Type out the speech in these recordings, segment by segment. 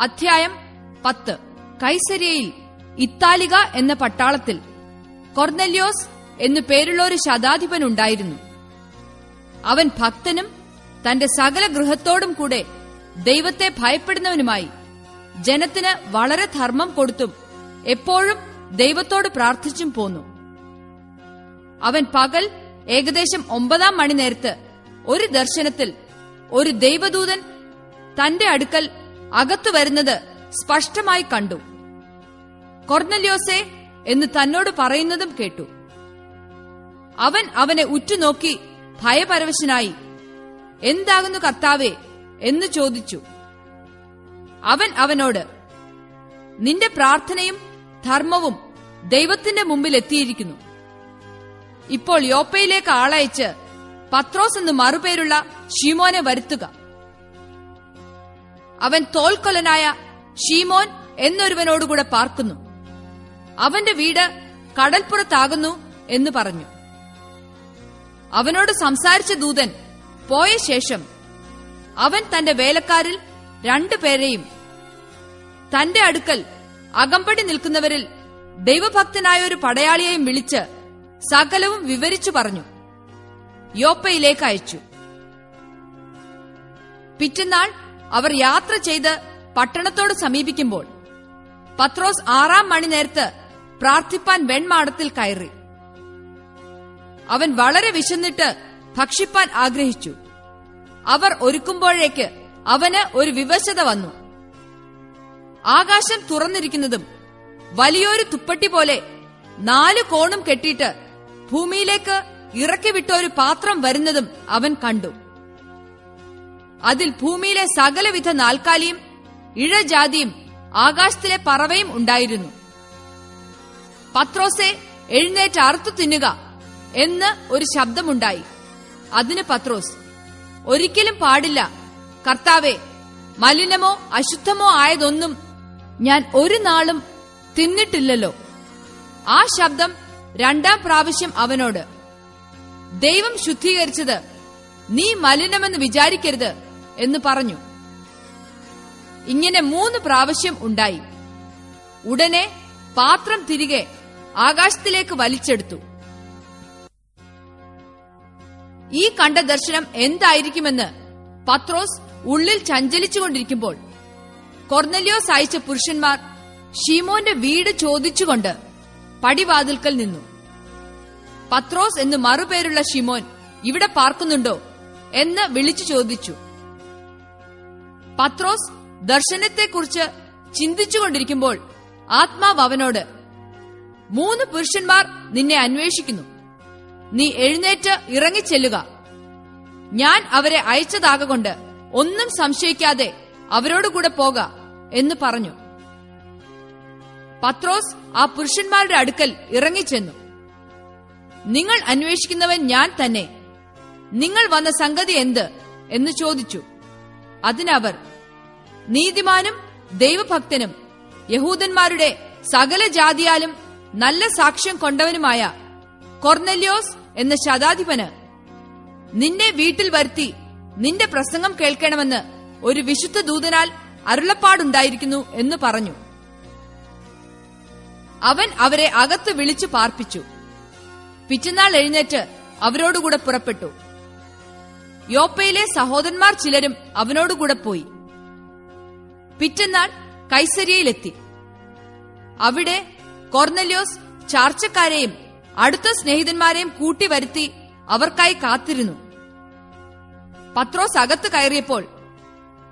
അധ്യായം പത്ത്. കൈസരിയയിൽ ഇത്താലിക എന്ന പട്ടാളത്തിൽ കൊർനെല്യോസ് എന്നു പേരുള്ള ഒരു ശതാധിപൻ ഉണ്ടായിരുന്നു അവൻ ഭക്തനും തന്റെ സകല ഗൃഹത്തോടും കൂടെ ദൈവത്തെ ഭയപ്പെടുന്നവനുമായി ജനത്തിന് വളരെ ധർമ്മം കൊടുത്തും എപ്പോഴും ദൈവത്തോട് പ്രാർത്ഥിച്ചും പോന്നു. അവൻ പകൽ ഏകദേശം ഒമ്പതാം മണി നേരത്ത് ഒരു ദർശനത്തിൽ ഒരു ദൈവദൂതൻ തന്റെ അടുക്കൽ അകത്തു വരുന്നത് സ്പഷ്ടമായി കണ്ടു. കൊർന്നല്യോസെ എന്ന് തന്നോട് പറയുന്നതും കേട്ടു. അവൻ അവനെ ഉറ്റുനോക്കി ഭയപരവശനായി എന്താകുന്നു കർത്താവേ? എന്ന് ചോദിച്ചു. അവൻ അവനോട് നിന്റെ പ്രാർത്ഥനയും ധർമ്മവും ദൈവത്തിന്റെ മുമ്പിൽ എത്തിയിരിക്കുന്നു ഇപ്പോൾ യോപ്പയിലേക്ക് ആളയച്ച് പത്രോസ് എന്ന് മറുപേരുള്ള ഷീമോനെ വരുത്തുക. അവൻ തോൽക്കൊലനായ ഷീമോൻ എന്നൊരുവനോടുകൂടെ പാർക്കുന്നു. അവന്റെ വീട് കടൽപ്പുറത്താകുന്നു എന്ന് പറഞ്ഞു. അവനോട് സംസാരിച്ച ദൂതൻ പോയ ശേഷം അവൻ തന്റെ വേലക്കാരിൽ രണ്ടുപേരെയും തന്റെ അടുക്കൽ അകമ്പടി നിൽക്കുന്നവരിൽ ദൈവഭക്തനായ ഒരു പടയാളിയെയും വിളിച്ച് സകലവും വിവരിച്ചു പറഞ്ഞു. യോപ്പയിലേക്ക് അയച്ചു. പിറ്റന്നാൾ അവർ യാത്ര ചെയ്ത് പട്ടണത്തോട് സമീപിക്കുമ്പോൾ പത്രോസ് ആറാം മണി നേരത്ത് പ്രാർത്ഥിപ്പാൻ വെൺമാടത്തിൽ കയറി. അവൻ വളരെ വിശന്നിട്ട് ഭക്ഷിപ്പാൻ ആഗ്രഹിച്ചു. അവർ ഒരുക്കുമ്പോഴേക്ക് അവന് ഒരു വിവശത വന്നു. ആകാശം തുറന്നിരിക്കുന്നതും വലിയൊരു തുപ്പട്ടി പോലെ നാലു കോണും കെട്ടിയിട്ട് ഭൂമിയിലേക്ക് ഇറക്കി വിട്ട ഒരു പാത്രം വരുന്നതും അവൻ കണ്ടു. അതിൽ ഭൂമിയിലെ സകലവിധ നാൽക്കാലിയും ഇഴജാതിയും ആകാശത്തിലെ പറവയും ഉണ്ടായിരുന്നു. പത്രോസെ എഴുന്നേറ്റ് അറുത്തു തിന്നുക എന്ന് ഒരു ശബ്ദമുണ്ടായി. അതിന് പത്രോസ് ഒരിക്കലും പാടില്ല. കർത്താവെ മലിനമോ അശുദ്ധമോ ആയതൊന്നും ഞാൻ ഒരു നാളും തിന്നിട്ടില്ലല്ലോ. ആ ശബ്ദം രണ്ടാം പ്രാവശ്യം അവനോട് ദൈവം ശുദ്ധീകരിച്ചത് നീ മലിനമെന്ന് വിചാരിക്കരുത്. എന്ന് പറഞ്ഞു. ഇങ്ങനെ മൂന്ന് പ്രാവശ്യം ഉണ്ടായി. ഉടനെ പാത്രം തിരികെ ആകാശത്തിലേക്ക് വലിച്ചെടുത്തു. ഈ കണ്ട ദർശനം എന്തായിരിക്കുമെന്ന് പത്രോസ് ഉള്ളിൽ ചഞ്ചലിച്ചുകൊണ്ടിരിക്കുമ്പോൾ കൊർന്നല്യോസ് അയച്ച പുരുഷന്മാർ ഷീമോന്റെ വീട് ചോദിച്ചുകൊണ്ട് പടിവാതിൽക്കൽ നിന്നു. പത്രോസ് എന്ന് മറുപേരുള്ള ഷിമോൻ ഇവിടെ പാർക്കുന്നുണ്ടോ എന്ന് വിളിച്ചു ചോദിച്ചു. പത്രോസ് ദർശനത്തെക്കുറിച്ച് ചിന്തിച്ചുകൊണ്ടിരിക്കുമ്പോൾ ആത്മാവ് അവനോട് മൂന്ന് പുരുഷന്മാർ നിന്നെ അന്വേഷിക്കുന്നു. നീ എഴുന്നേറ്റ് ഇറങ്ങിച്ചെല്ലുക. ഞാൻ അവരെ അയച്ചതാകൊണ്ട് ഒന്നും സംശയിക്കാതെ അവരോടുകൂടെ പോക എന്ന് പറഞ്ഞു. പത്രോസ് ആ പുരുഷന്മാരുടെ അടുക്കൽ ഇറങ്ങിച്ചെന്നു. നിങ്ങൾ അന്വേഷിക്കുന്നവൻ ഞാൻ തന്നെ. നിങ്ങൾ വന്ന സംഗതി എന്ത്? എന്ന് ചോദിച്ചു. അതിനവർ നീതിമാനും ദൈവഭക്തനും യഹൂദന്മാരുടെ സകല ജാതിയാലും നല്ല സാക്ഷ്യം കൊണ്ടവനുമായ കൊർനെല്യോസ് എന്ന ശതാധിപന് നിന്നെ വീട്ടിൽ വരുത്തി നിന്റെ പ്രസംഗം കേൾക്കണമെന്ന് ഒരു വിശുദ്ധ ദൂതനാൽ അരുളപ്പാടുണ്ടായിരിക്കുന്നു എന്ന് പറഞ്ഞു. അവൻ അവരെ അകത്ത് വിളിച്ചു പാർപ്പിച്ചു. പിറ്റന്നാൾ എഴുന്നേറ്റ് അവരോടുകൂടെ പുറപ്പെട്ടു. യോപ്പയിലെ സഹോദരന്മാർ ചിലരും അവനോടുകൂടെ പോയി. പിറ്റന്നാൾ കൈസരിയയിലെത്തി. അവിടെ കൊർന്നല്യോസ് ചാർച്ചക്കാരെയും അടുത്ത സ്നേഹിതന്മാരെയും കൂട്ടി വരുത്തി അവർക്കായി കാത്തിരുന്നു. പത്രോസ് അകത്ത് കയറിയപ്പോൾ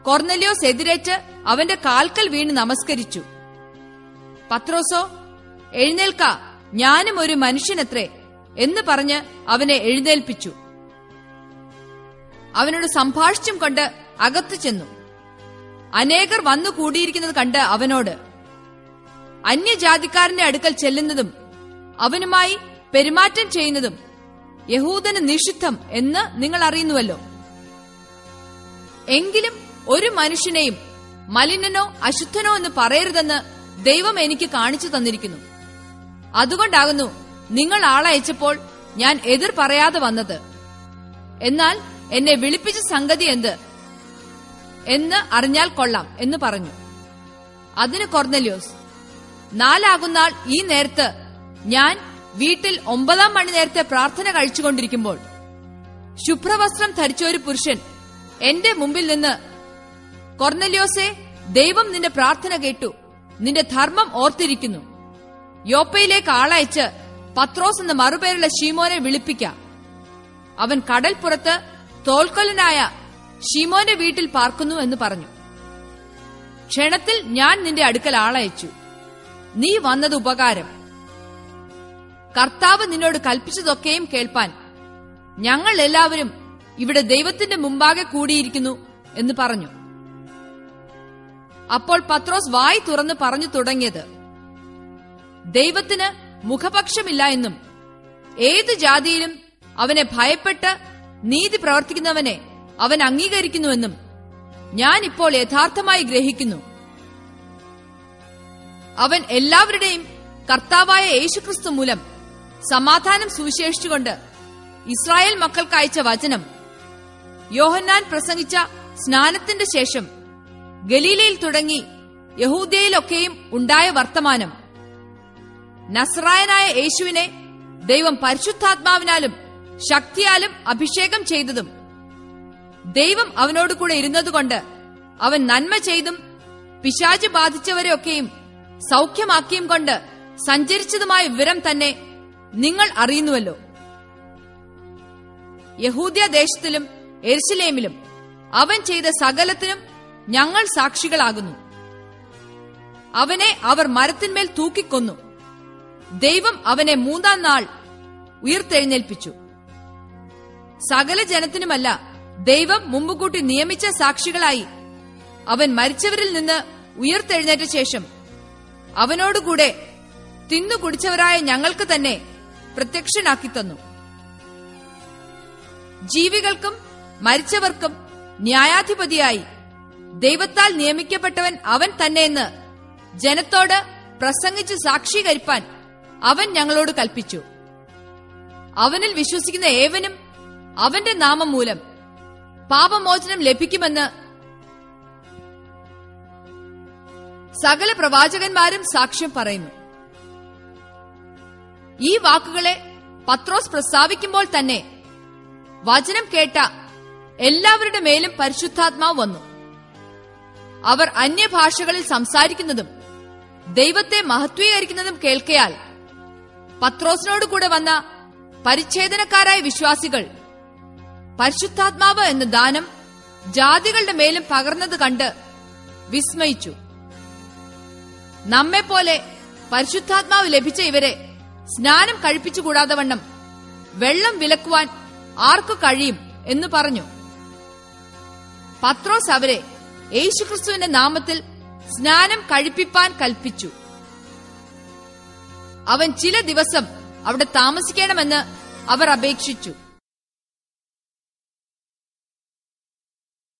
കൊർന്നല്യോസ് എതിരേറ്റ് അവന്റെ കാൽക്കൽ വീണ് നമസ്കരിച്ചു. പത്രോസോ എഴുന്നേൽക്ക ഞാനും ഒരു മനുഷ്യനത്രേ എന്ന് പറഞ്ഞ് അവനെ എഴുന്നേൽപ്പിച്ചു. അവനോട് സംഭാഷിച്ചും കണ്ട് അകത്തു ചെന്നു. അനേകർ വന്നു കൂടിയിരിക്കുന്നത് കണ്ട് അവനോട് അന്യജാതിക്കാരന്റെ അടുക്കൽ ചെല്ലുന്നതും അവനുമായി പെരുമാറ്റം ചെയ്യുന്നതും യഹൂദന് നിഷിദ്ധം എന്ന് നിങ്ങൾ അറിയുന്നുവല്ലോ. എങ്കിലും ഒരു മനുഷ്യനെയും മലിനനോ അശുദ്ധനോ എന്ന് പറയരുതെന്ന് ദൈവം എനിക്ക് കാണിച്ചു തന്നിരിക്കുന്നു. അതുകൊണ്ടാകുന്നു നിങ്ങൾ ആളയച്ചപ്പോൾ ഞാൻ എതിർ പറയാതെ വന്നത്. എന്നാൽ എന്നെ വിളിപ്പിച്ച സംഗതി എന്ത്? എന്ന് അറിഞ്ഞാൽ കൊള്ളാം എന്ന് പറഞ്ഞു. അതിന് കൊർന്നല്യോസ് നാലാകുന്നാൾ ഈ നേരത്ത് ഞാൻ വീട്ടിൽ ഒമ്പതാം മണി നേരത്തെ പ്രാർത്ഥന കഴിച്ചുകൊണ്ടിരിക്കുമ്പോൾ ശുഭ്രവസ്ത്രം ധരിച്ച ഒരു പുരുഷൻ എന്റെ മുമ്പിൽ നിന്ന് കൊർന്നല്യോസെ ദൈവം നിന്റെ പ്രാർത്ഥന കേട്ടു. നിന്റെ ധർമ്മം ഓർത്തിരിക്കുന്നു. യോപ്പയിലേക്ക് ആളയച്ച് പത്രോസ് എന്ന മറുപേരുള്ള ഷീമോനെ വിളിപ്പിക്കാം. അവൻ കടൽപ്പുറത്ത് തോൽക്കൊലനായ ഷിമോന്റെ വീട്ടിൽ പാർക്കുന്നു എന്ന് പറഞ്ഞു. ക്ഷണത്തിൽ ഞാൻ നിന്റെ അടുക്കൽ ആളയച്ചു. നീ വന്നത് ഉപകാരം. കർത്താവ് നിന്നോട് കൽപ്പിച്ചതൊക്കെയും കേൾപ്പാൻ ഞങ്ങൾ എല്ലാവരും ഇവിടെ ദൈവത്തിന്റെ മുമ്പാകെ കൂടിയിരിക്കുന്നു എന്ന് പറഞ്ഞു. അപ്പോൾ പത്രോസ് വായി തുറന്ന് പറഞ്ഞു തുടങ്ങിയത് ദൈവത്തിന് മുഖപക്ഷമില്ല എന്നും ഏത് ജാതിയിലും അവനെ ഭയപ്പെട്ട് നീതി പ്രവർത്തിക്കുന്നവനെ അവൻ അംഗീകരിക്കുന്നുവെന്നും ഞാൻ ഇപ്പോൾ യഥാർത്ഥമായി ഗ്രഹിക്കുന്നു. അവൻ എല്ലാവരുടെയും കർത്താവായ യേശുക്രിസ്തു മൂലം സമാധാനം സുവിശേഷിച്ചുകൊണ്ട് ഇസ്രായേൽ മക്കൾക്ക് അയച്ച വചനം. യോഹന്നാൻ പ്രസംഗിച്ച സ്നാനത്തിന്റെ ശേഷം ഗലീലയിൽ തുടങ്ങി യഹൂദയിലൊക്കെയും ഉണ്ടായ വർത്തമാനം. നസ്രായനായ യേശുവിനെ ദൈവം പരിശുദ്ധാത്മാവിനാലും ശക്തിയാലും അഭിഷേകം ചെയ്തതും. ദൈവം അവനോട് കൂടെ ഇരുന്നതുകൊണ്ട് അവൻ നന്മ ചെയ്തും പിശാച് ബാധിച്ചവരെയൊക്കെയും സൗഖ്യമാക്കിയും കൊണ്ട് സഞ്ചരിച്ചതുമായ വിവരം തന്നെ നിങ്ങൾ അറിയുന്നുവല്ലോ. യഹൂദ്യ ദേശത്തിലും എർശിലേമിലും അവൻ ചെയ്ത സകലത്തിനും ഞങ്ങൾ സാക്ഷികളാകുന്നു. അവനെ അവർ മരത്തിന്മേൽ തൂക്കിക്കൊന്നു. ദൈവം അവനെ മൂന്നാം നാൾ ഉയർത്തെഴുന്നേൽപ്പിച്ചു. സകല ജനത്തിനുമല്ല ദൈവം മുമ്പുകൂട്ടി നിയമിച്ച സാക്ഷികളായി. അവൻ മരിച്ചവരിൽ നിന്ന് ഉയർത്തെഴുന്നേറ്റ ശേഷം അവനോടുകൂടെ തിന്നു കുടിച്ചവരായ ഞങ്ങൾക്ക് തന്നെ പ്രത്യക്ഷനാക്കി തന്നു. ജീവികൾക്കും മരിച്ചവർക്കും ന്യായാധിപതിയായി ദൈവത്താൽ നിയമിക്കപ്പെട്ടവൻ അവൻ തന്നെയെന്ന് ജനത്തോട് പ്രസംഗിച്ച് സാക്ഷീകരിപ്പാൻ അവൻ ഞങ്ങളോട് കൽപ്പിച്ചു. അവനിൽ വിശ്വസിക്കുന്ന ഏവനും അവന്റെ നാമം മൂലം പാപമോചനം ലഭിക്കുമെന്ന് സകല പ്രവാചകന്മാരും സാക്ഷ്യം പറയുന്നു. ഈ വാക്കുകളെ പത്രോസ് പ്രസ്താവിക്കുമ്പോൾ തന്നെ വചനം കേട്ട എല്ലാവരുടെ മേലും പരിശുദ്ധാത്മാവ് വന്നു. അവർ അന്യഭാഷകളിൽ സംസാരിക്കുന്നതും ദൈവത്തെ മഹത്വീകരിക്കുന്നതും കേൾക്കയാൽ പത്രോസിനോട് കൂടെ വന്ന പരിച്ഛേദനക്കാരായ വിശ്വാസികൾ പരിശുദ്ധാത്മാവ് എന്ന ദാനം ജാതികളുടെ മേലും പകർന്നത് കണ്ട് വിസ്മയിച്ചു. നമ്മെപ്പോലെ പരിശുദ്ധാത്മാവ് ലഭിച്ച ഇവരെ സ്നാനം കഴിപ്പിച്ചുകൂടാതെ വണ്ണം വെള്ളം വിലക്കുവാൻ ആർക്കു കഴിയും എന്ന് പറഞ്ഞു. പത്രോസ് അവരെ യേശുക്രിസ്തുവിന്റെ നാമത്തിൽ സ്നാനം കഴിപ്പിപ്പാൻ കൽപ്പിച്ചു. അവൻ ചില ദിവസം അവിടെ താമസിക്കണമെന്ന് അവർ അപേക്ഷിച്ചു.